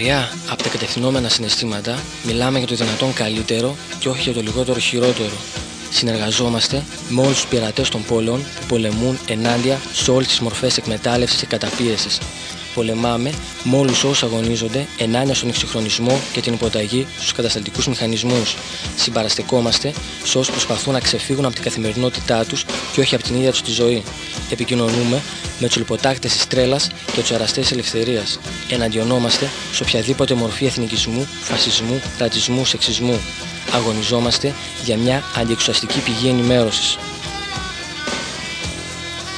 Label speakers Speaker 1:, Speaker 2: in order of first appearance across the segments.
Speaker 1: Μακριά από τα κατευθυνόμενα συναισθήματα, μιλάμε για το δυνατόν καλύτερο και όχι για το λιγότερο χειρότερο. Συνεργαζόμαστε με όλους τους πειρατές των πόλεων που πολεμούν ενάντια σε όλες τις μορφές εκμετάλλευσης και καταπίεσης. Πολεμάμε με όλους όσους αγωνίζονται ενάντια στον εξυγχρονισμό και την υποταγή στους κατασταλτικούς μηχανισμούς. Συμπαραστεκόμαστε σε όσους προσπαθούν να ξεφύγουν από την καθημερινότητά τους και όχι από την ίδια τους τη ζωή. Επικοινωνούμε με του λιποτάκτε της τρέλας και του αραστέ της ελευθερίας. Εναντιονόμαστε σε οποιαδήποτε μορφή εθνικισμού, φασισμού, ρατσισμού, σεξισμού. Αγωνιζόμαστε για μια αντιεξουσιαστική πηγή ενημέρωσης.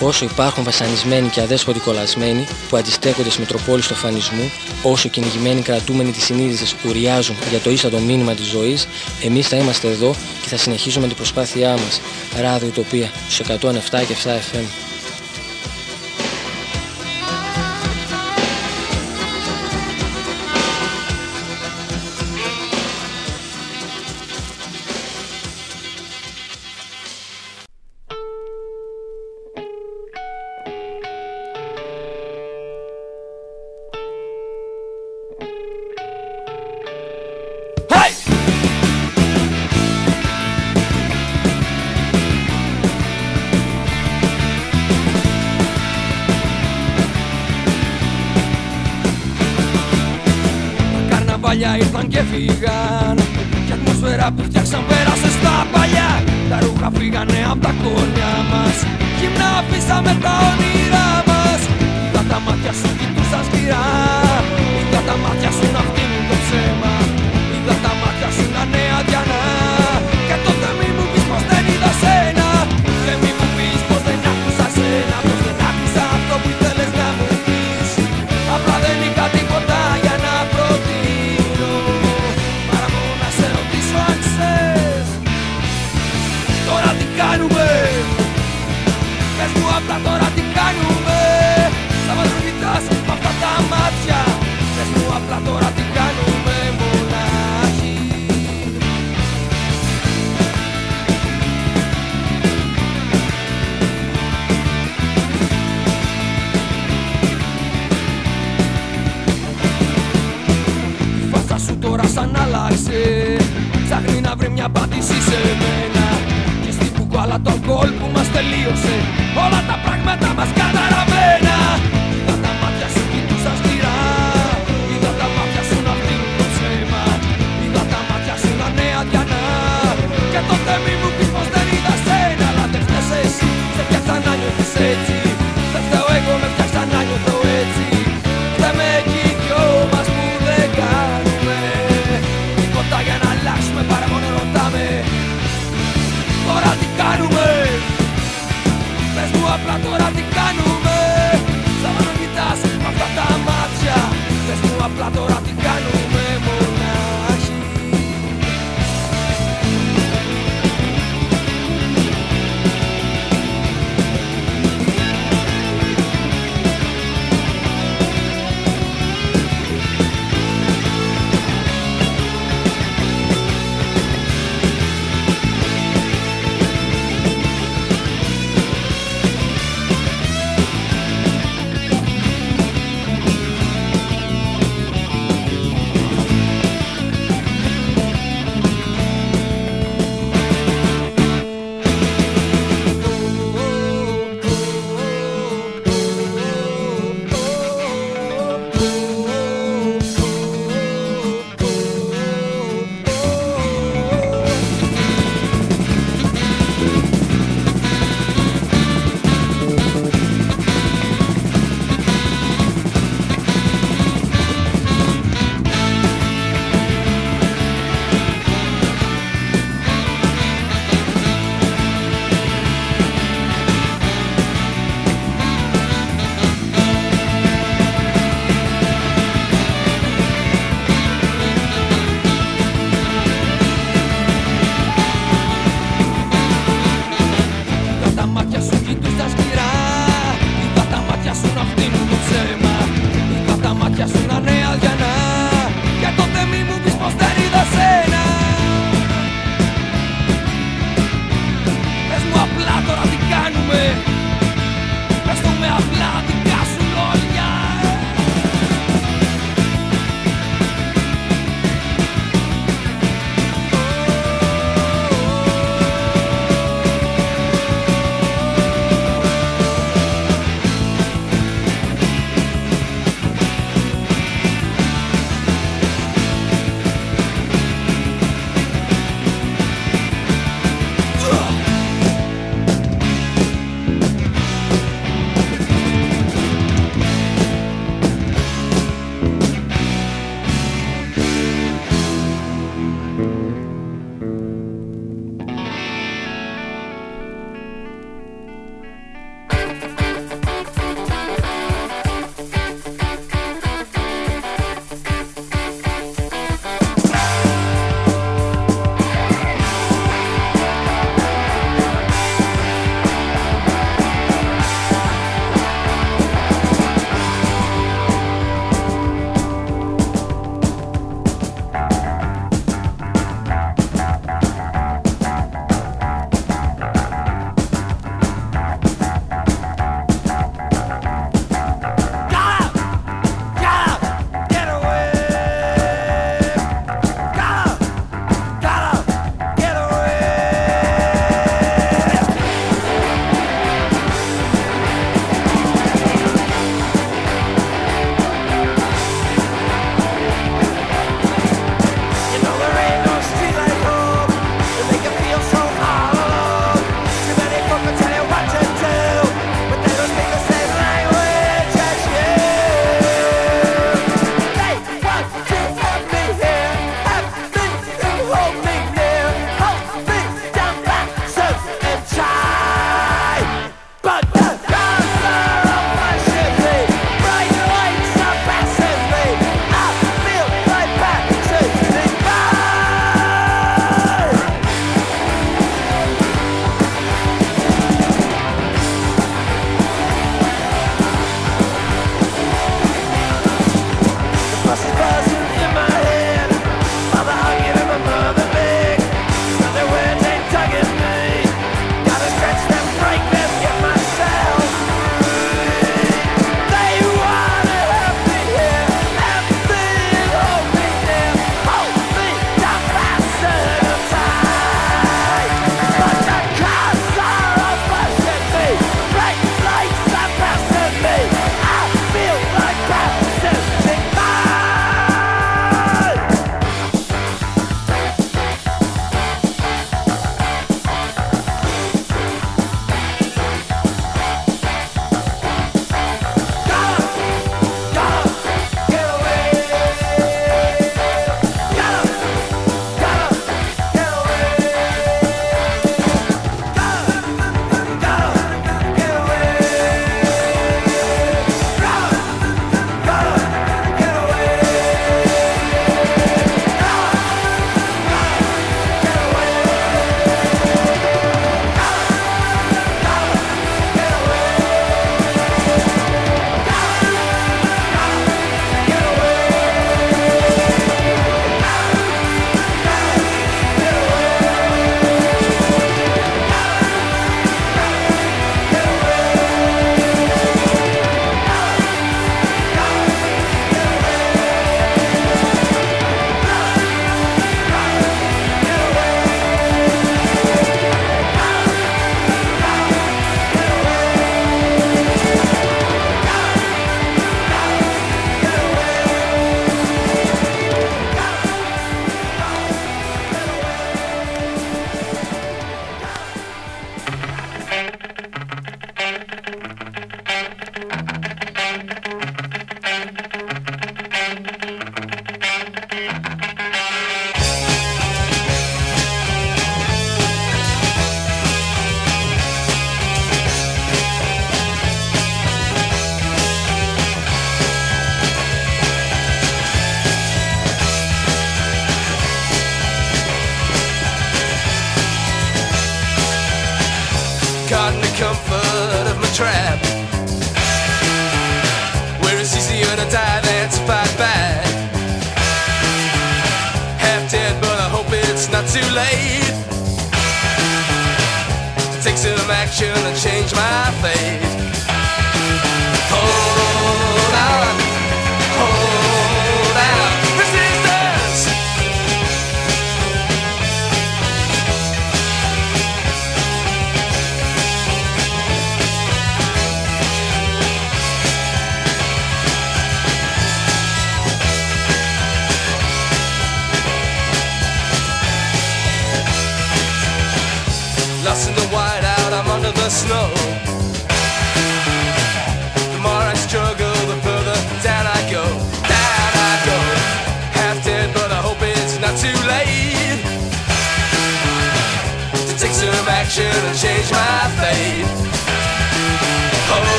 Speaker 1: Όσο υπάρχουν βασανισμένοι και αδέσποτοι κολλασμένοι που αντιστέκονται στις μετροπόλεις του αφανισμού, όσο κυνηγημένοι κρατούμενοι της συνείδησης ουριάζουν για το ίστατο μήνυμα της ζωής, εμείς θα είμαστε εδώ και θα συνεχίζουμε την προσπάθειά μας. Ράδιο Ουτοπία στου 107 και 7 FM.
Speaker 2: Ήρθαν και φύγαν Και ατμόσφαιρα που φτιάξαν πέρασε στα παλιά. Τα ρούχα φύγανε από τα κόνια μας Γυμνά αφήσαμε τα όνειρά μας. Είδα τα μάτια σου κοιτούσαν σκληρά. Είδα τα μάτια σου να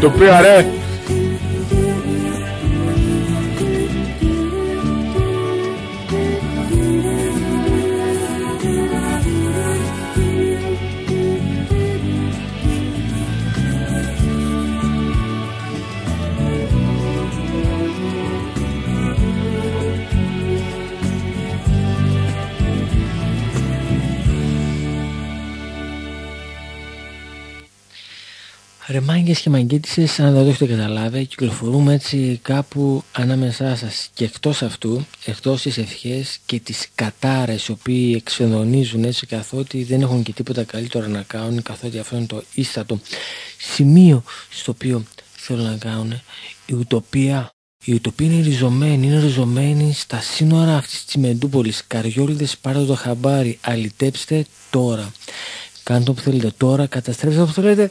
Speaker 3: do
Speaker 1: PRE μάγκες και μαγκέτησες, αν δεν το έχετε καταλάβει, κυκλοφορούμε έτσι κάπου ανάμεσά σας. Και εκτός αυτού, εκτός τις ευχές και τις κατάρες οι οποίοι εξεδονίζουν έτσι καθότι δεν έχουν και τίποτα καλύτερο να κάνουν καθότι αυτό είναι το ίστατο σημείο στο οποίο θέλουν να κάνουν η ουτοπία. Η ουτοπία είναι ριζωμένη, είναι ριζωμένη στα σύνορα αυτής της Μεντούπολης. Καριόλιδες πάρτε το χαμπάρι, αλυτέψτε τώρα. Κάντε όπου θέλετε τώρα, καταστρέψτε όπου θέλετε.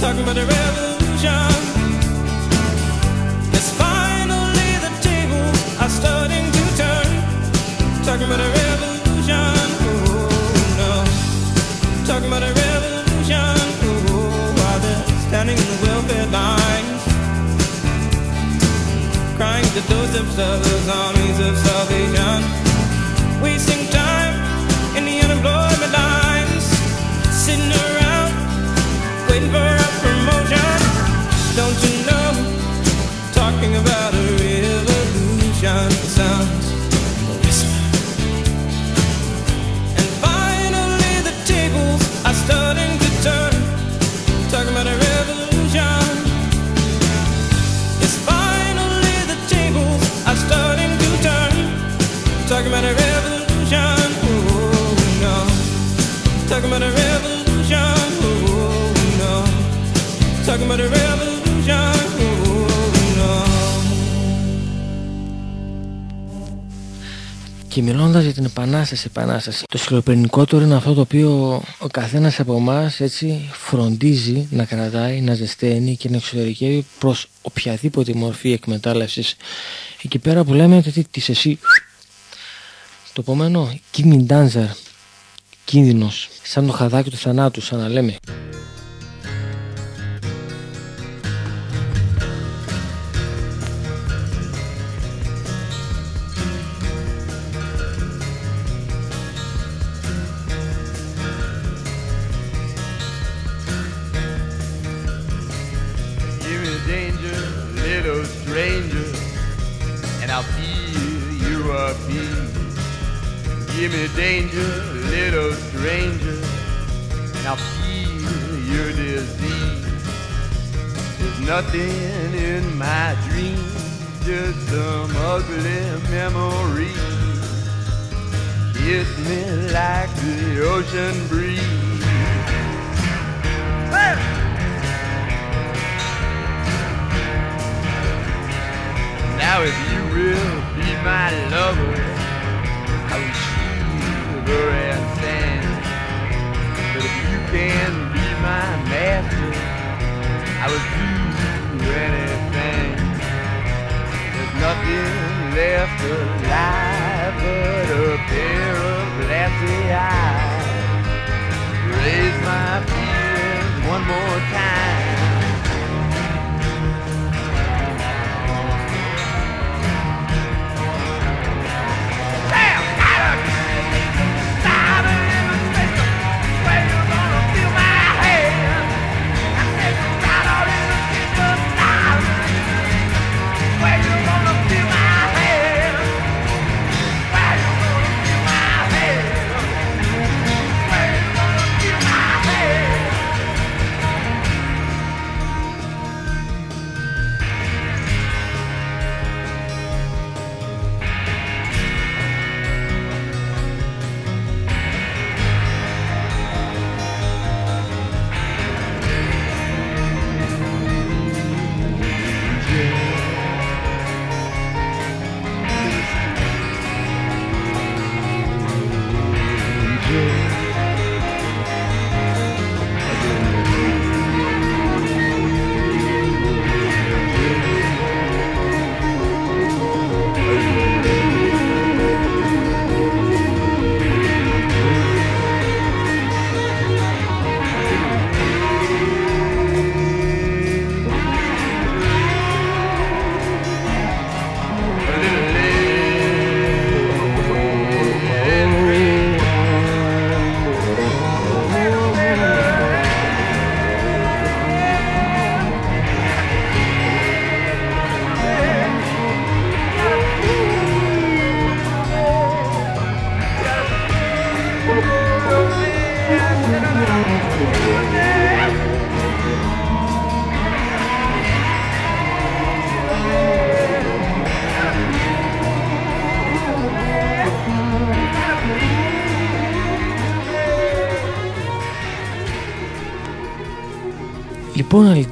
Speaker 4: Talking about a revolution. Yes, finally the tables are starting to turn. Talking about a revolution. Oh no. Talking about a revolution. Oh, while they're standing in the welfare lines. Crying the of those armies of salvation. Wasting time in the unemployment lines. Sitting around waiting for
Speaker 1: Και μιλώντας για την επανάσταση, επανάσταση, το σκληροπυρηνικότερο είναι αυτό το οποίο ο καθένας από εμάς έτσι φροντίζει να κρατάει, να ζεσταίνει και να εξωτερικεύει προς οποιαδήποτε μορφή εκμετάλλευσης. Εκεί πέρα που λέμε ότι της εσύ. Το επόμενο King Dancer κίνδυνος σαν το χαδάκι του θανάτου σαν να λέμε
Speaker 5: nothing in my dreams, just some ugly memories. Kiss me like the ocean breeze. Now if you will be my lover, I will shiver and stand. But if you can be my master, I will do anything. There's nothing left alive barefoot, a pair of glassy eyes. Raise my feelings one more time.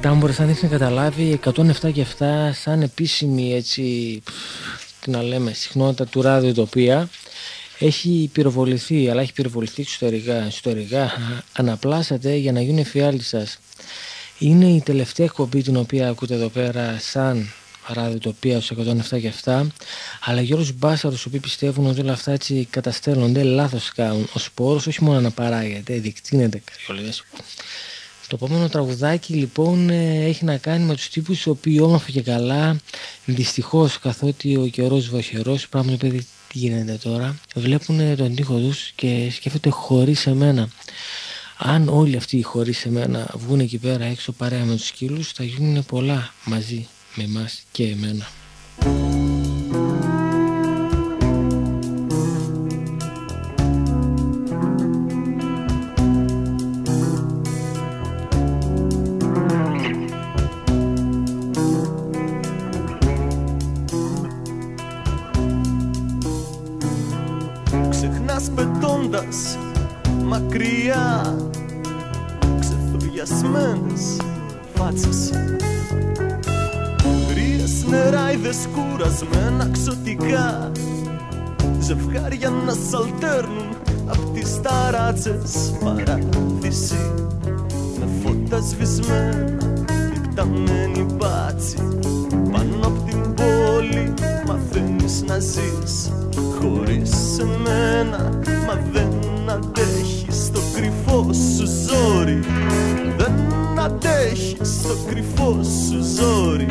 Speaker 1: Λοιπόν, Αλιτάμπορες, αν έχεις να καταλάβει, 107 και 7 σαν επίσημη έτσι, πφ, τι να λέμε, συχνότητα του ραδιοτοπία έχει πυροβοληθεί, αλλά έχει πυροβοληθεί εξωτερικά, εσωτερικά, αναπλάσατε για να γίνουν εφιάλτη σας. Είναι η τελευταία εκπομπή την οποία ακούτε εδώ πέρα σαν ραδιοτοπία στους 107 και 7 αλλά Γιώργος Μπάσαρος οι οποίοι πιστεύουν ότι όλα αυτά έτσι καταστέλλονται λάθος κάνουν. Ο σπόρος όχι μόνο να παράγεται, δικτύνεται καριολές το επόμενο τραγουδάκι λοιπόν ε, έχει να κάνει με τους τύπους οι οποίοι όμορφα και καλά δυστυχώς καθότι ο καιρός βαχερός πράγμα παιδί τι γίνεται τώρα βλέπουν τον τοίχο τους και σκέφτονται χωρίς εμένα. Αν όλοι αυτοί χωρίς εμένα βγουν εκεί πέρα έξω παρέα με τους σκύλους θα γίνουν πολλά μαζί με εμάς και εμένα
Speaker 6: Ξεχνάς πετώντας μακριά. Ξεθουριασμένες φάτσες. Ρίες νεράιδες κουρασμένα ξωτικά. Ζευγάρια να σαλτέρνουν απ' τις ταράτσες. Παράδειση με φώτα σβησμένα Δικταμένη μπάτσι πάνω απ' την πόλη Μαθαίνεις να ζεις χωρίς εμένα Μα δεν αντέχεις το κρυφό σου ζόρι. Δεν αντέχεις το κρυφό σου ζόρι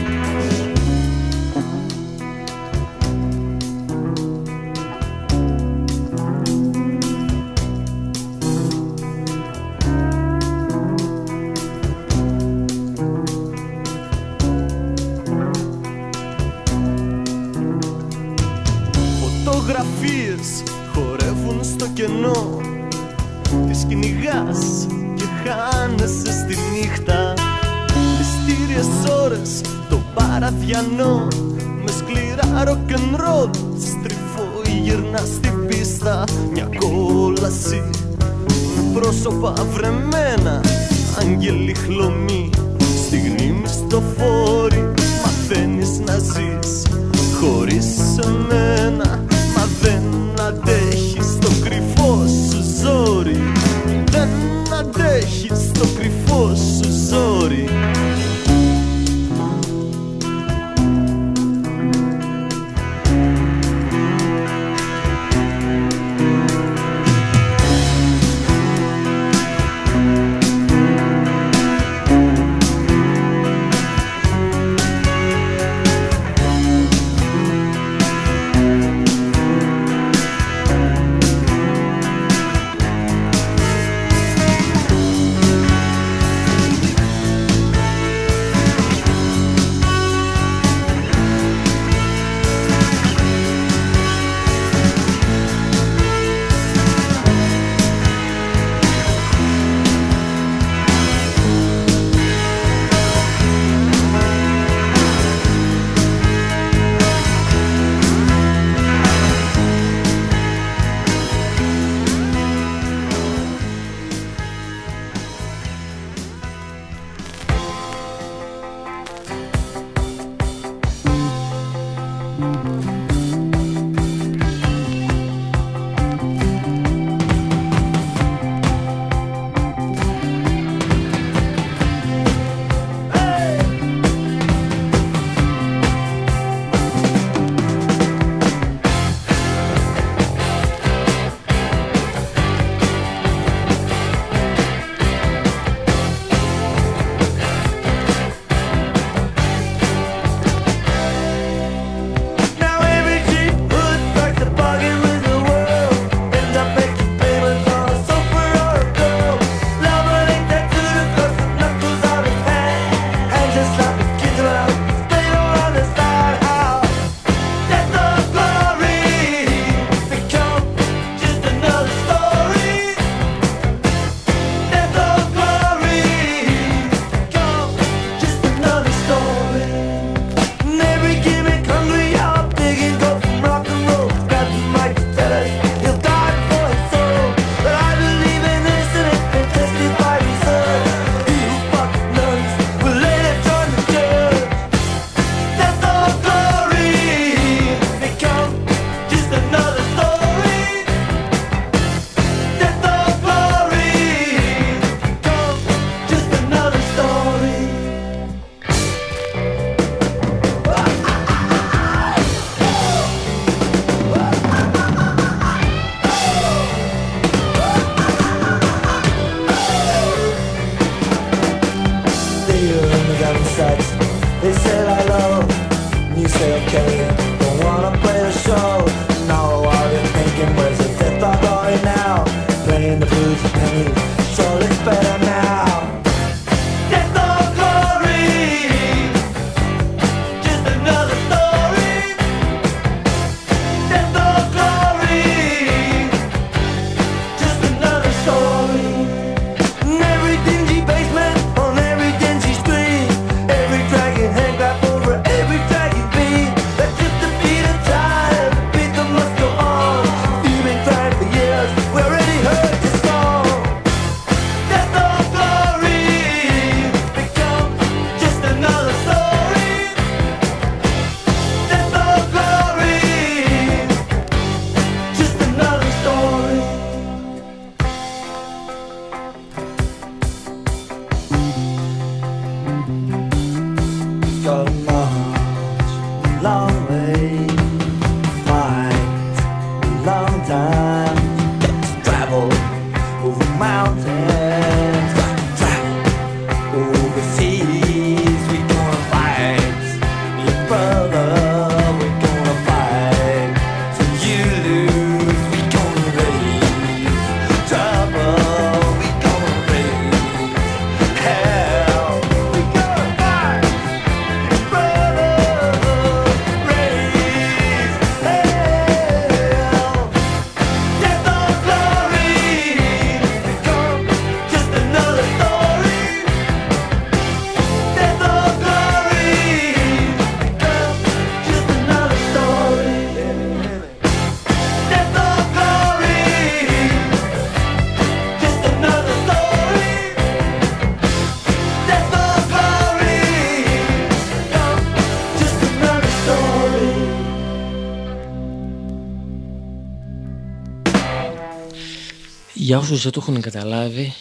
Speaker 1: Για όσους δεν το έχουν καταλάβει,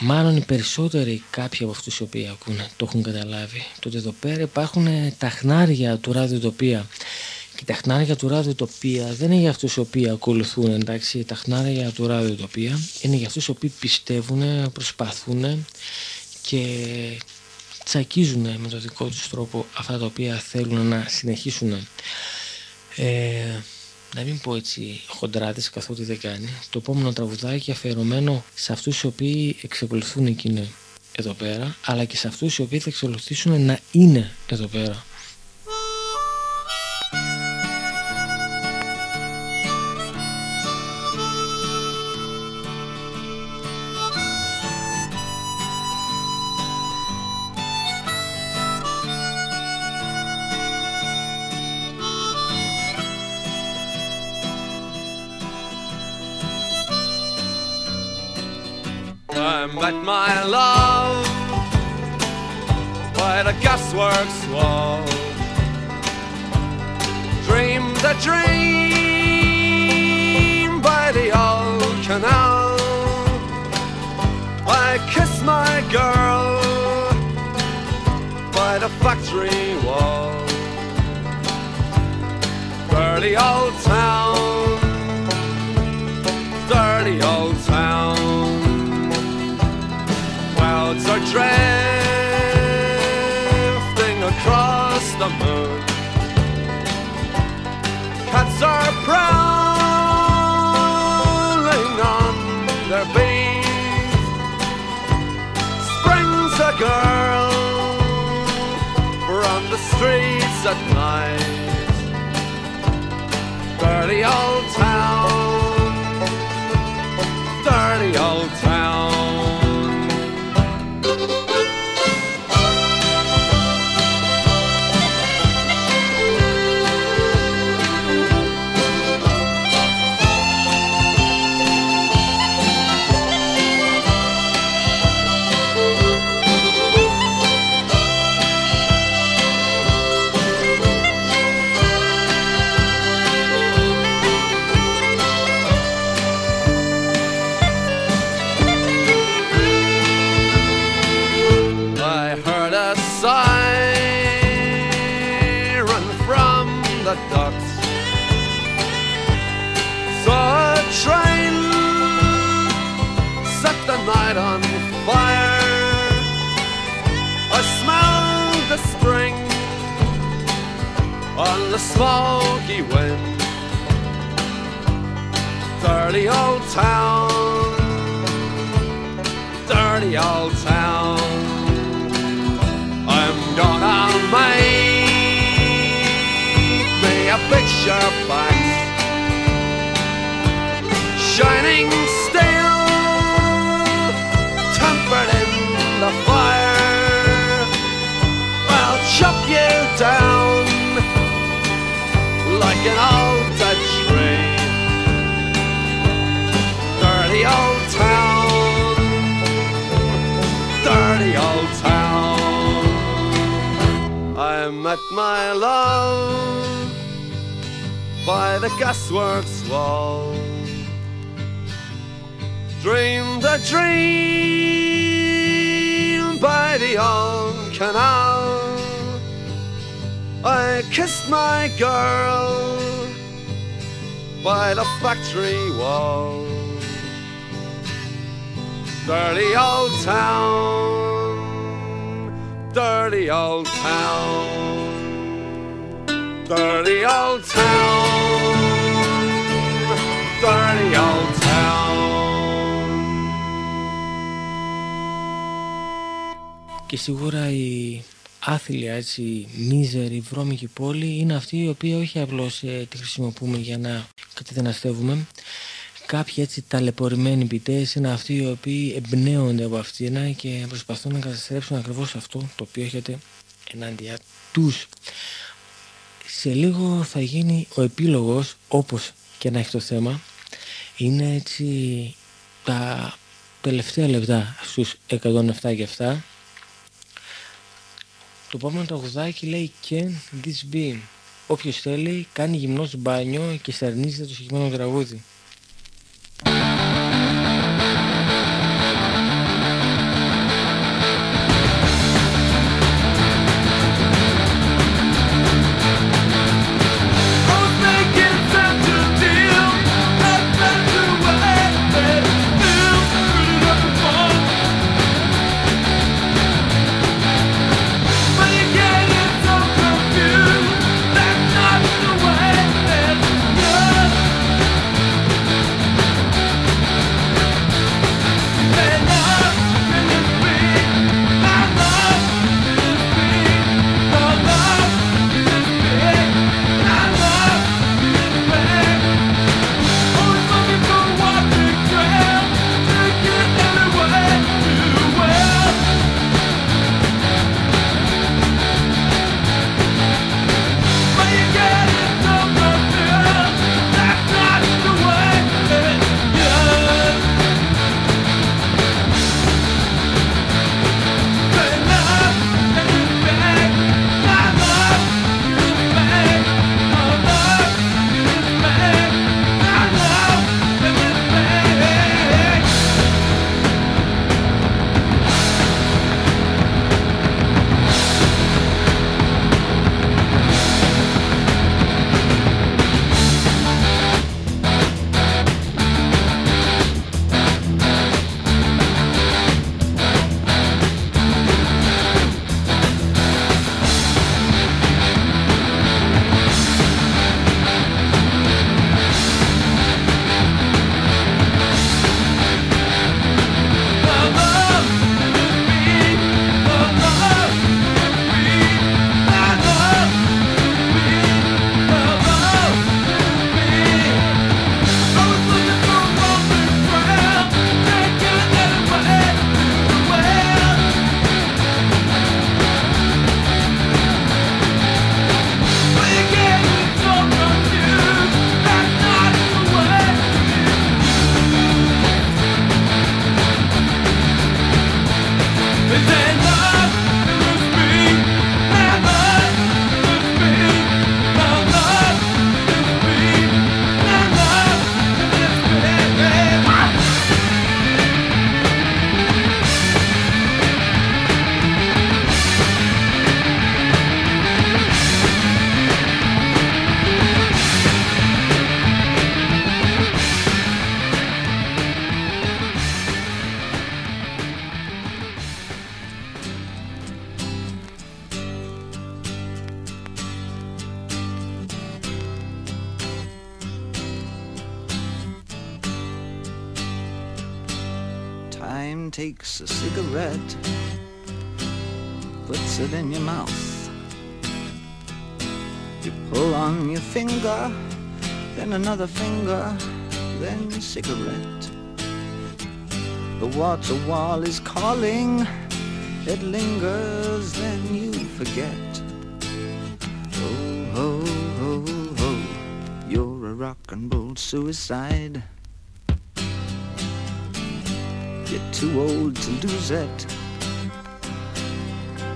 Speaker 1: μάλλον οι περισσότεροι κάποιοι από αυτούς οι οποίοι ακούνε το έχουν καταλάβει. Τότε εδώ πέρα υπάρχουν τα χνάρια του ραδιοτοπία. Και τα χνάρια του ραδιοτοπία δεν είναι για αυτούς οι οποίοι ακολουθούν, εντάξει. Τα χνάρια του ραδιοτοπία είναι για αυτούς οι οποίοι πιστεύουν, προσπαθούν και τσακίζουν με το δικό τους τρόπο αυτά τα οποία θέλουν να συνεχίσουν. Ε, να μην πω έτσι χοντράτες καθότι δεν κάνει, το επόμενο τραγουδάκι αφιερωμένο σε αυτούς οι οποίοι εξακολουθούν εκείνοι εδώ πέρα, αλλά και σε αυτούς οι οποίοι θα εξακολουθήσουν να είναι εδώ πέρα.
Speaker 7: Met my love by the gasworks wall. Dreamed a dream by the old canal. I kissed my girl by the factory wall. Dirty old town, dirty old are drifting across the moon. Cats are prowling on their beat. Springs a girl from the streets at night. Dirty old town, dirty old town.
Speaker 5: Smoky wind. Dirty old town, dirty old town. I'm gonna make me a picture box, shining an old Dutch tree. Dirty old town, dirty old town. I met my love by the gasworks wall. Dreamed a dream by the old canal. I kissed my girl by the factory wall. Dirty old town, dirty old town, dirty old town, dirty old town.
Speaker 1: Que si hubiera y άθλια, έτσι, μίζερη, βρώμικη πόλη είναι αυτή η οποία όχι απλώς ε, τη χρησιμοποιούμε για να κατεδυναστεύουμε. Κάποιοι έτσι ταλαιπωρημένοι ποιητές είναι αυτοί οι οποίοι εμπνέονται από αυτήν και προσπαθούν να καταστρέψουν ακριβώς αυτό το οποίο έχετε ενάντια τους. Σε λίγο θα γίνει ο επίλογος όπως και να έχει το θέμα. Είναι έτσι τα τελευταία λεπτά στους 107 και 7 το επόμενο τραγουδάκι λέει Can this be Όποιος θέλει κάνει γυμνός μπάνιο και στερνίζεται το συγκεκριμένο τραγούδι
Speaker 8: wall is calling, it lingers, then you forget. Oh, ho, ho, ho, you're a rock and roll suicide. You're too old to lose it,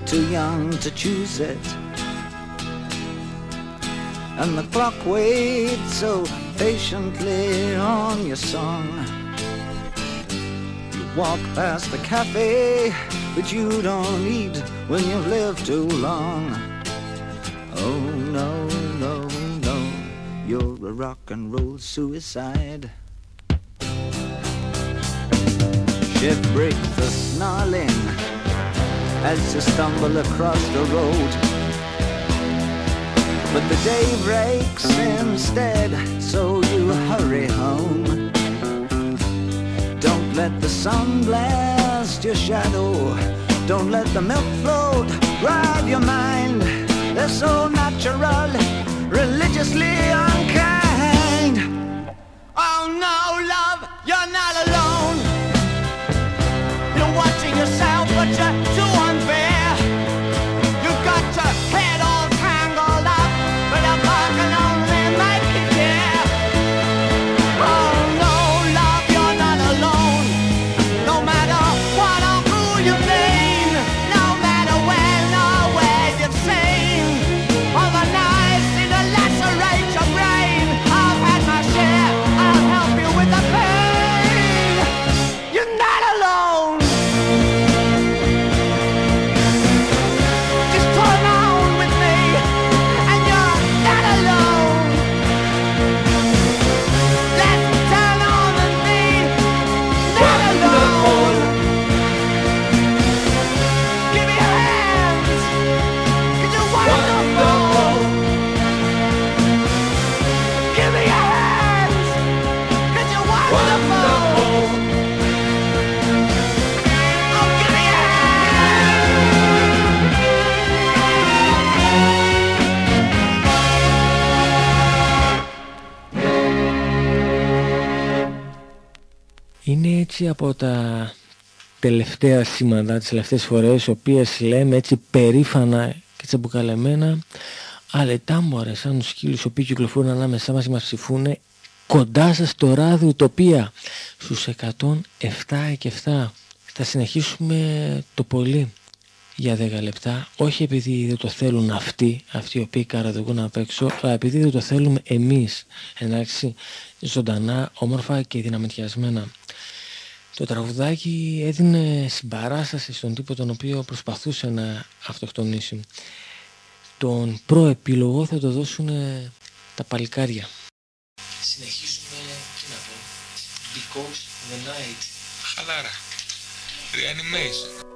Speaker 8: too young to choose it. And the clock waits so patiently on your song. Walk past the cafe, but you don't eat when you've lived too long. Oh no, no, no, you're a rock and roll suicide. Shift breaks the snarling as you stumble across the road. But the day breaks instead, so you hurry home. Let the sun blast your shadow. Don't let the milk float rob your mind. They're so natural, religiously unkind. Oh no, love, you're not alone. You're watching yourself, but you're
Speaker 1: έτσι από τα τελευταία σήματα, τις τελευταίες φορές, οι οποίες λέμε έτσι περήφανα και τσαμπουκαλεμένα αλετά μωρέ σαν τους σκύλους οι οποίοι κυκλοφορούν ανάμεσά μας και μας ψηφούν κοντά σας στο ράδιο Ουτοπία στους 107 και 7 θα συνεχίσουμε το πολύ για 10 λεπτά όχι επειδή δεν το θέλουν αυτοί αυτοί οι οποίοι καραδοκούν απ' έξω αλλά επειδή δεν το θέλουμε εμείς εντάξει ζωντανά, όμορφα και δυναμητιασμένα το τραγουδάκι έδινε συμπαράσταση στον τύπο τον οποίο προσπαθούσε να αυτοκτονήσει. Τον προεπίλογο θα το δώσουν τα παλικάρια. Συνεχίσουμε, τι να πω, Because the night.
Speaker 3: Χαλάρα. Reanimation.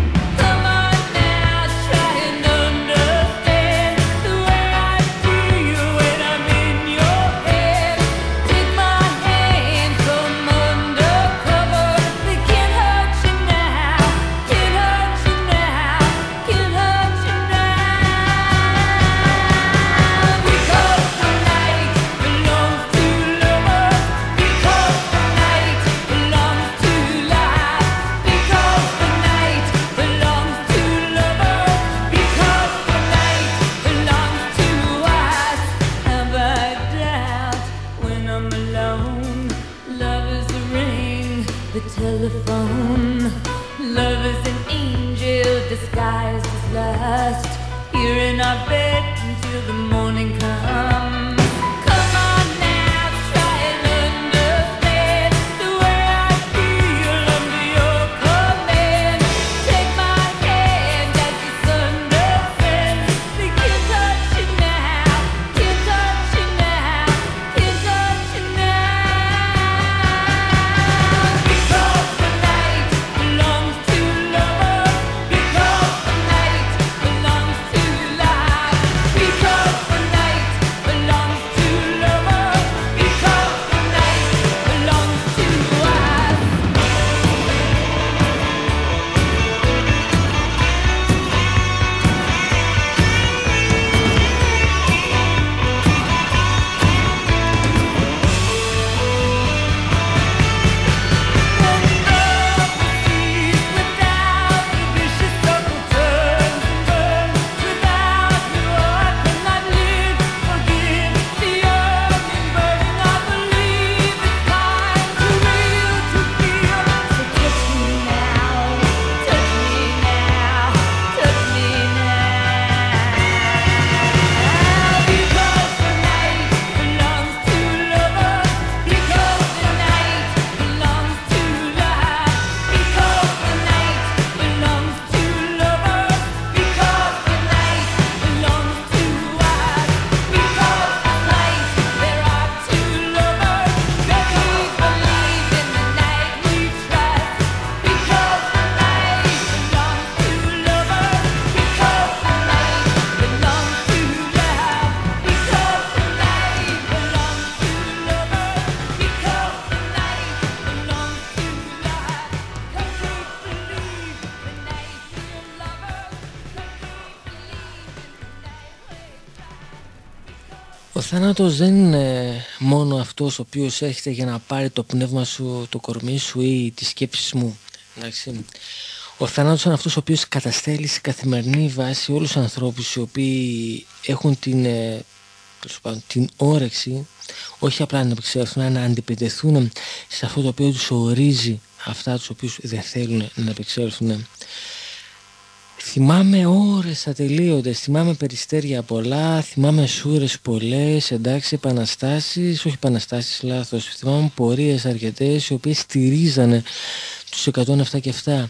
Speaker 1: Θάνατος δεν είναι μόνο αυτός ο οποίος έρχεται για να πάρει το πνεύμα σου, το κορμί σου ή τις σκέψεις μου. Εντάξει. Ο θάνατος είναι αυτός ο οποίος καταστέλει σε καθημερινή βάση όλους τους ανθρώπους οι οποίοι έχουν την, ε, την όρεξη όχι απλά να επεξέλθουν, να αντιπαιδευτούν σε αυτό το οποίο τους ορίζει αυτά τους οποίους δεν θέλουν να επεξέλθουν. Θυμάμαι ώρες ατελείωτες, θυμάμαι περιστέρια πολλά, θυμάμαι σούρες πολλές, εντάξει, επαναστάσεις, όχι επαναστάσεις, λάθος. Θυμάμαι πορείες αρκετές οι οποίες στηρίζανε τους 107 και 7.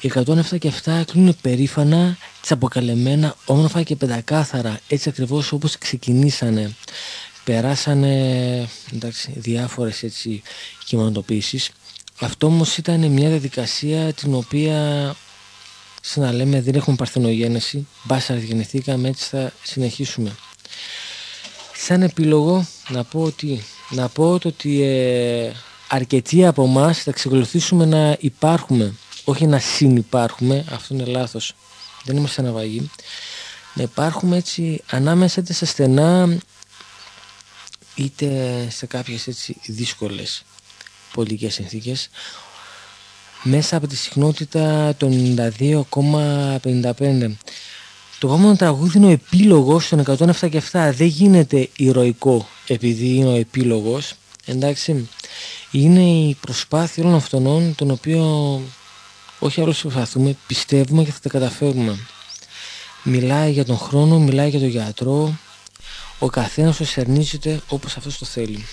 Speaker 1: Οι 107 και 7 κλείνουν περήφανα, τσαποκαλεμμένα, όμορφα και πεντακάθαρα, έτσι ακριβώς όπως ξεκινήσανε. Περάσανε εντάξει, διάφορες έτσι κειμενοτοποίησεις. Αυτό όμως ήταν μια διαδικασία την οποία σαν να λέμε δεν έχουμε παρθενογένεση, μπάσα γεννηθήκαμε έτσι θα συνεχίσουμε. Σαν επίλογο να πω ότι, να πω ότι ε, αρκετοί από εμάς θα ξεκολουθήσουμε να υπάρχουμε, όχι να συνυπάρχουμε, αυτό είναι λάθος, δεν είμαστε ναυαγοί, να υπάρχουμε έτσι ανάμεσα είτε σε στενά είτε σε κάποιες έτσι δύσκολες πολιτικές συνθήκες μέσα από τη συχνότητα των 92,55. Το επόμενο τραγούδι είναι ο επίλογος των 107 και 7. Δεν γίνεται ηρωικό επειδή είναι ο επίλογος. Εντάξει, είναι η προσπάθεια όλων αυτών τον οποίο όχι άλλως προσπαθούμε, πιστεύουμε και θα τα καταφέρουμε. Μιλάει για τον χρόνο, μιλάει για τον γιατρό. Ο καθένας το σερνίζεται όπως αυτός το θέλει.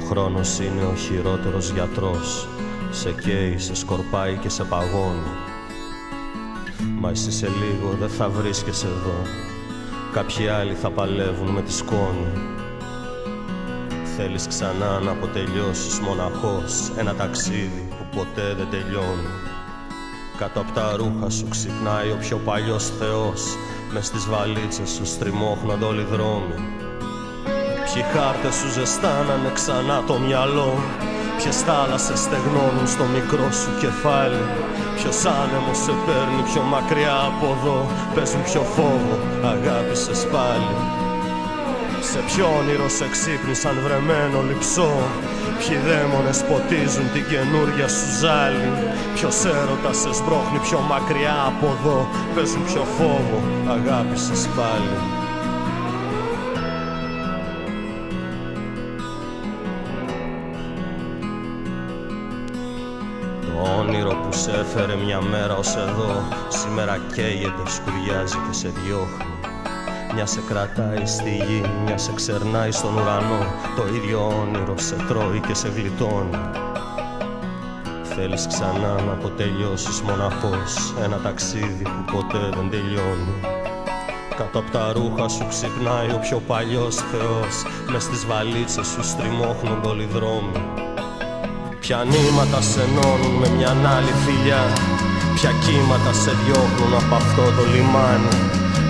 Speaker 6: Χρόνος είναι ο χειρότερος γιατρός. Σε καίει, σε σκορπάει και σε παγώνει. Μα εσύ σε λίγο δεν θα βρίσκεσαι εδώ. Κάποιοι άλλοι θα παλεύουν με τη σκόνη. Θέλεις ξανά να αποτελειώσεις μοναχός Ένα ταξίδι που ποτέ δεν τελειώνει. Κάτω από τα ρούχα σου ξυπνάει ο πιο παλιός θεός. Μες στις βαλίτσες σου στριμώχνονται όλοι οι δρόμοι Ποιοι χάρτες σου ζεστάνανε ξανά το μυαλό. Ποιες θάλασσες στεγνώνουν στο μικρό σου κεφάλι. Ποιος άνεμος σε παίρνει πιο μακριά από εδώ. Παίζουν πιο φόβο, αγάπησες πάλι. Σε ποιο όνειρο σε ξύπνησαν βρεμένο λυψό. Ποιοι δαίμονες ποτίζουν την καινούρια σου ζάλη. Ποιος έρωτας σε σμπρώχνει πιο μακριά από εδώ. Παίζουν πιο φόβο, αγάπησες πάλι όνειρο που σε έφερε μια μέρα ως εδώ. Σήμερα καίγεται, σκουριάζει και σε διώχνει. Μια σε κρατάει στη γη, μια σε ξερνάει στον ουρανό. Το ίδιο όνειρο σε τρώει και σε γλιτώνει. Θέλεις ξανά να αποτελειώσεις μοναχός Ένα ταξίδι που ποτέ δεν τελειώνει. Κάτω από τα ρούχα σου ξυπνάει ο πιο παλιός Θεός. Μες στις βαλίτσες σου στριμώχνονται όλοι οι δρόμοι Ποια νήματα σε ενώνουν με μια άλλη φιλιά Ποια κύματα σε διώχνουν από αυτό το λιμάνι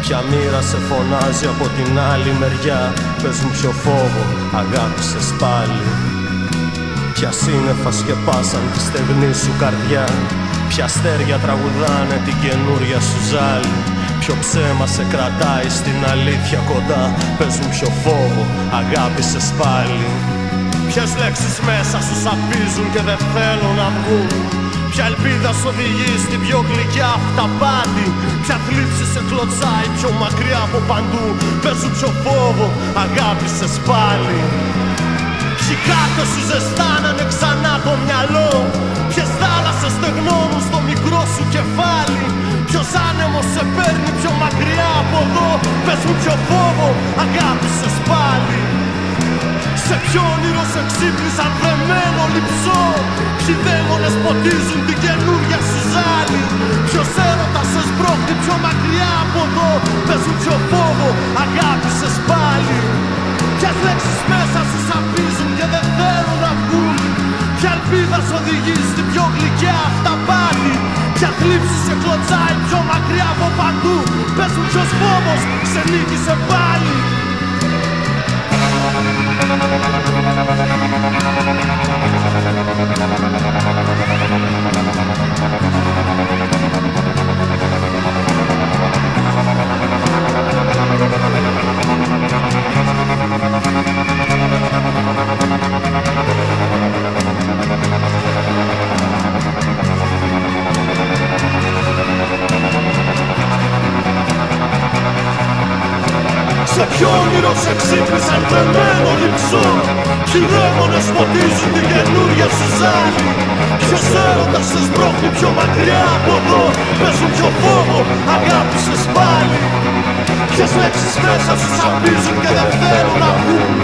Speaker 6: Ποια μοίρα σε φωνάζει από την άλλη μεριά. Πες μου ποιο φόβο αγάπησες πάλι. Ποια σύννεφα σκεπάσαν τη στεγνή σου καρδιά Ποια αστέρια τραγουδάνε την καινούρια σου ζάλη. Ποιο ψέμα σε κρατάει στην αλήθεια κοντά. Πες μου ποιο φόβο αγάπησες πάλι Ποιες λέξεις μέσα σου σαπίζουν και δεν θέλουν να βγουν; Ποια ελπίδα σου οδηγεί στην πιο γλυκιά αυταπάτη; Ποια θλίψη σε κλωτσάει πιο μακριά από παντού; Παίζουν πιο φόβο, αγάπησες πάλι. Ποιοι κάτω σου ζεστάνανε ξανά το μυαλό. Ποιες θάλασσες στεγνώνουν στο μικρό σου κεφάλι. Ποιος άνεμος σε παίρνει πιο μακριά από εδώ. Πες μου ποιο φόβο αγάπησες πάλι σε ποιο όνειρο σε ξύπνησαν δεμένο λυψό Ποιοι δαίμονες ποτίζουν την καινούρια σου ζάλη. Ποιος έρωτας σε σμπρώχνει πιο μακριά από εδώ. Παίζουν πιο φόβο, αγάπησες πάλι. Ποιες λέξεις μέσα σου σαπίζουν και δεν θέλουν να βγουν. Ποια ελπίδα σου οδηγεί στην πιο γλυκιά αυταπάτη Ποια θλίψη σε κλωτσάει πιο μακριά από παντού. Παίζουν ποιος φόβος σε νίκησε πάλι Thank you. Ποιο όνειρος σε ξύπνησαν τρεμένο λυψό Ποιοι δαίμονες ποτίζουν την καινούρια σου ζάλη Ποιος έρωτας σε σπρώχνει πιο μακριά από εδώ. Παίζουν πιο φόβο, αγάπησες πάλι. Ποιες λέξεις μέσα σου σαπίζουν και δεν θέλουν να πούν.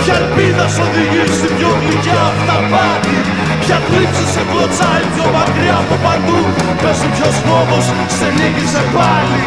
Speaker 6: Ποια ελπίδα σου οδηγεί στην πιο γλυκιά αυταπάτη Ποια θλίψη σε κλωτσάει πιο μακριά από παντού. Παίζουν ποιος φόβος σε νίκησε πάλι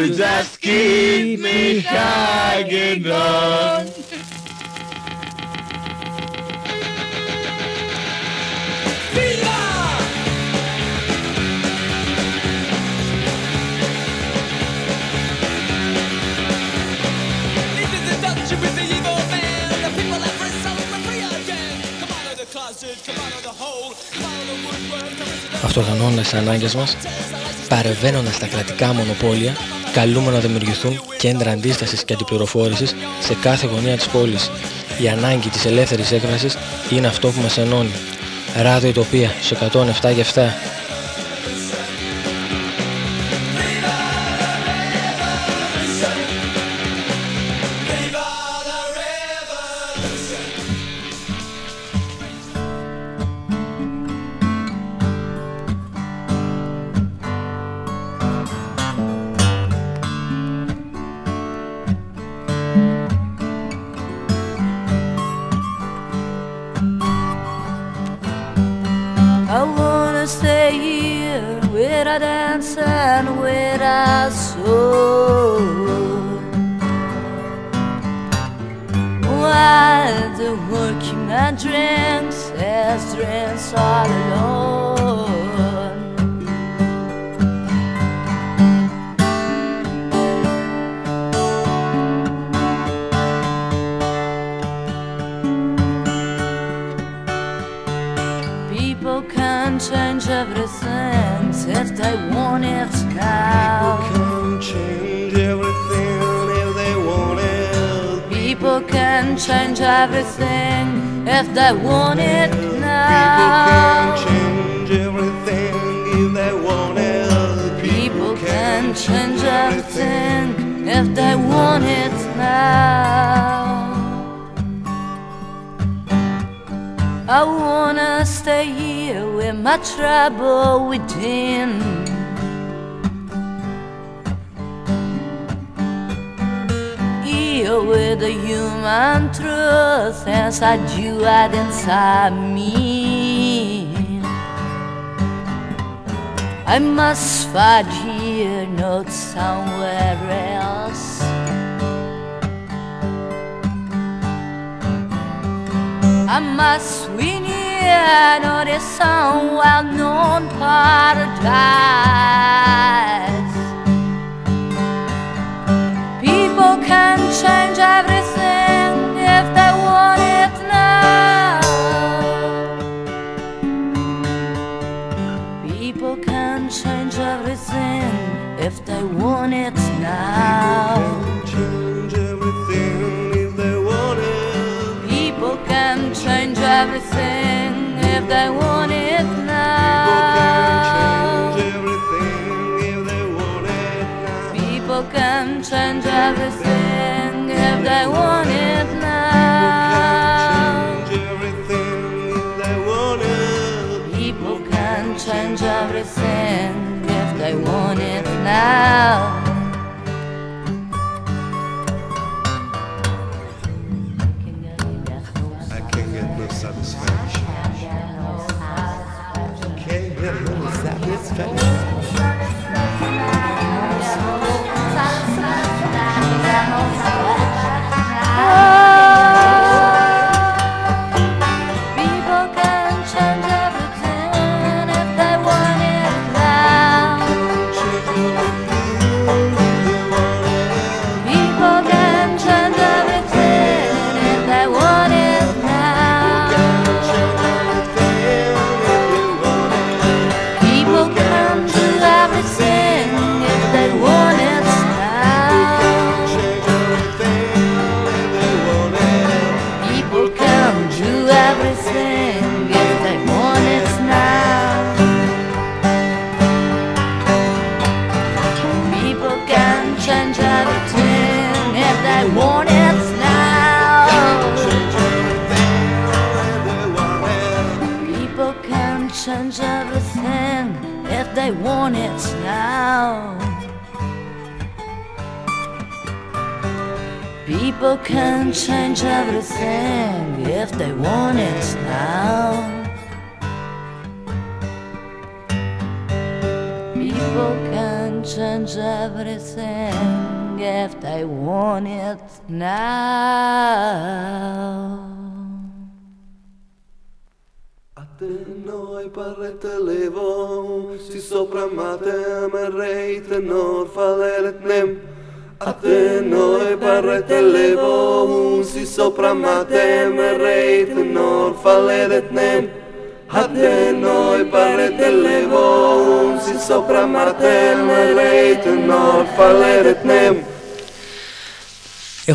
Speaker 2: You just keep me hanging on.
Speaker 1: Αυτοργανώνοντας τις ανάγκες μας, παρεμβαίνοντας στα κρατικά μονοπόλια, καλούμε να δημιουργηθούν κέντρα αντίστασης και αντιπληροφόρησης σε κάθε γωνία της πόλης. Η ανάγκη της ελεύθερης έκφρασης είναι αυτό που μας ενώνει. Ράδιο Τοπία, στο 107 και 7.
Speaker 3: They want it now. People can change everything if they want it.
Speaker 6: People can change everything if they want it
Speaker 3: now. I wanna stay here with my trouble within. Here with the human truth inside you and inside me. I must fight here, not somewhere else. I must win here, not in some well-known paradise. If they want it now. People can change everything if they want it now.
Speaker 6: Change everything if they want it.
Speaker 3: People can change everything if they want it
Speaker 6: everything if they want
Speaker 3: it now. People can change everything if they want it now.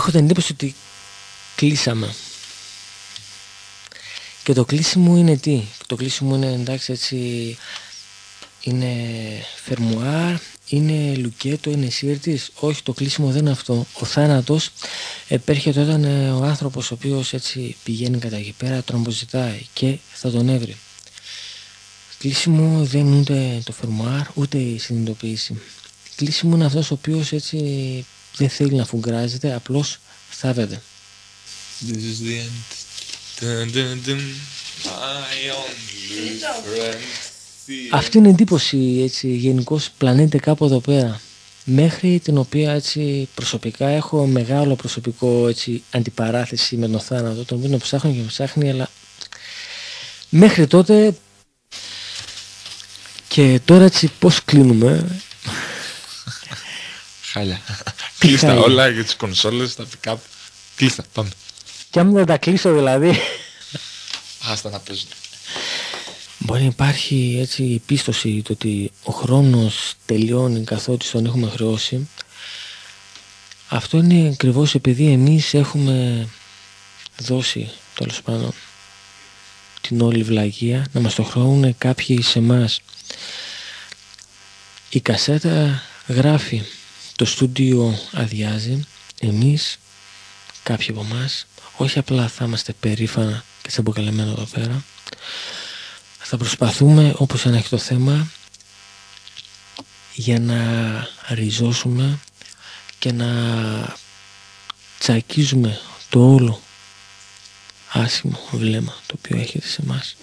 Speaker 1: Έχω την εντύπωση ότι κλείσαμε. Και το κλείσιμο είναι τι; Το κλείσιμο είναι εντάξει έτσι. Είναι φερμουάρ, είναι λουκέτο, είναι σύρτης. Όχι, το κλείσιμο δεν είναι αυτό. Ο θάνατος επέρχεται όταν ε, ο άνθρωπος ο οποίος έτσι πηγαίνει κατά εκεί πέρα, τον αποζητάει και θα τον έβρει. Κλείσιμο δεν είναι ούτε το φερμουάρ, ούτε η συνειδητοποίηση. Κλείσιμο είναι αυτός ο οποίος έτσι δεν θέλει να φουγκράζεται, απλώς θάβεται.
Speaker 9: This is the end. Dun, dun, dun. My only friend.
Speaker 1: Αυτή είναι η εντύπωση έτσι γενικώ πλανείται κάπου εδώ πέρα. Μέχρι την οποία έτσι προσωπικά έχω μεγάλο προσωπικό έτσι αντιπαράθεση με τον θάνατο, τον οποίο ψάχνω και ψάχνει, αλλά μέχρι τότε και τώρα έτσι πώς κλείνουμε.
Speaker 9: Χάλια.
Speaker 1: Τι
Speaker 9: Κλείστα
Speaker 1: χάλια;
Speaker 9: όλα για τις κονσόλες, τα pick-up. Κλείστα, πάμε.
Speaker 1: Και αν δεν τα κλείσω δηλαδή.
Speaker 9: Άστα να παίζουν.
Speaker 1: Μπορεί να υπάρχει έτσι η πίστοση το ότι ο χρόνος τελειώνει καθότι τον έχουμε χρεώσει. Αυτό είναι ακριβώς επειδή εμείς έχουμε δώσει τέλος πάντων την όλη βλαγία να μας το χρεώνουν κάποιοι σε εμάς. Η κασέτα γράφει, το στούντιο αδειάζει, εμείς κάποιοι από εμάς, όχι απλά θα είμαστε περήφανα και τσαμποκαλεμένα εδώ πέρα, θα προσπαθούμε όπως ένα έχει το θέμα για να ριζώσουμε και να τσακίζουμε το όλο άσχημο βλέμμα το οποίο έχετε σε εμάς.